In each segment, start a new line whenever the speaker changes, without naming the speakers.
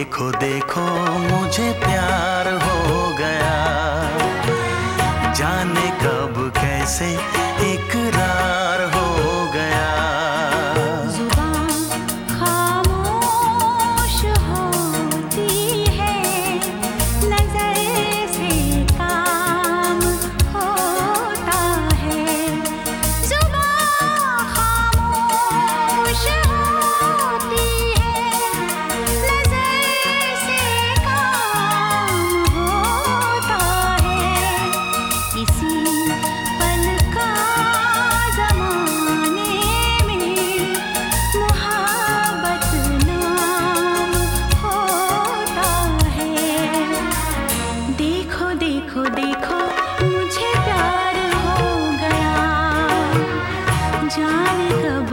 देखो देखो मुझे प्यार हो गया। जाने कब कैसे इकरार
प्यार कब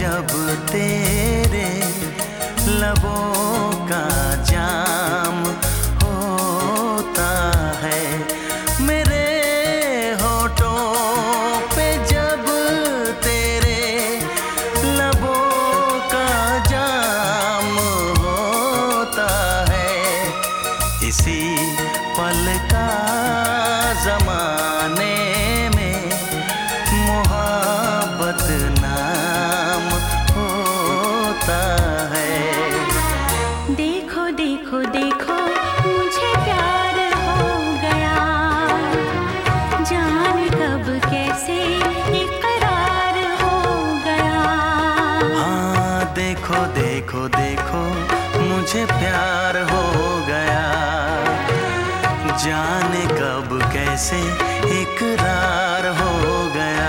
जब तेरे लबों का जाम होता है।
देखो देखो देखो मुझे प्यार हो गया। जान कब कैसे इकरार हो गया।
हाँ देखो देखो देखो मुझे प्यार हो गया। जान कब कैसे इकरार हो गया।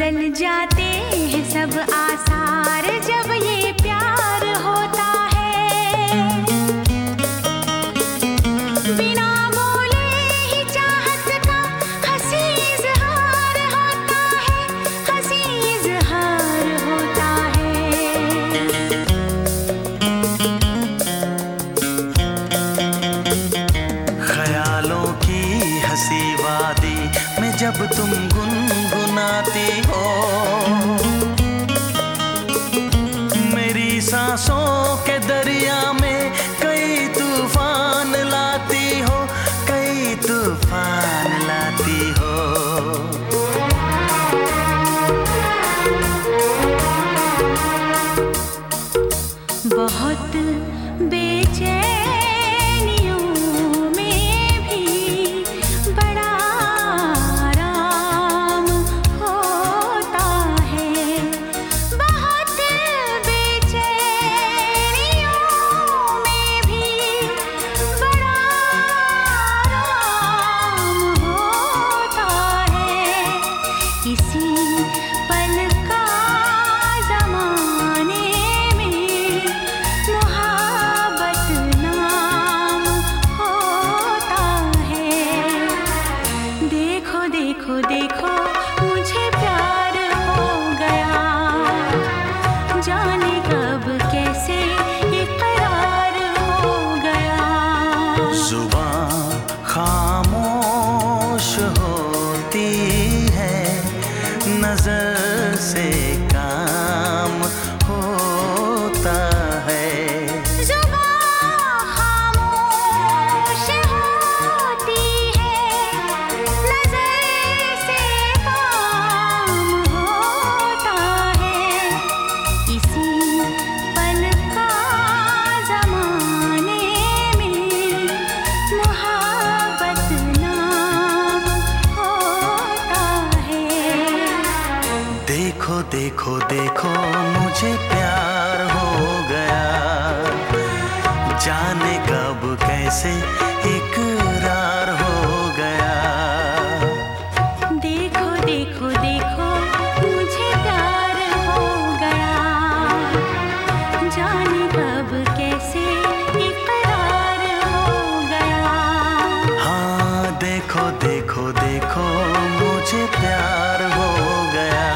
बदल जाते हैं
सब आसार
जब ये से इकरार हो गया।
देखो देखो देखो मुझे प्यार हो गया। जाने कब कैसे इकरार हो गया।
हाँ देखो देखो देखो मुझे प्यार हो गया।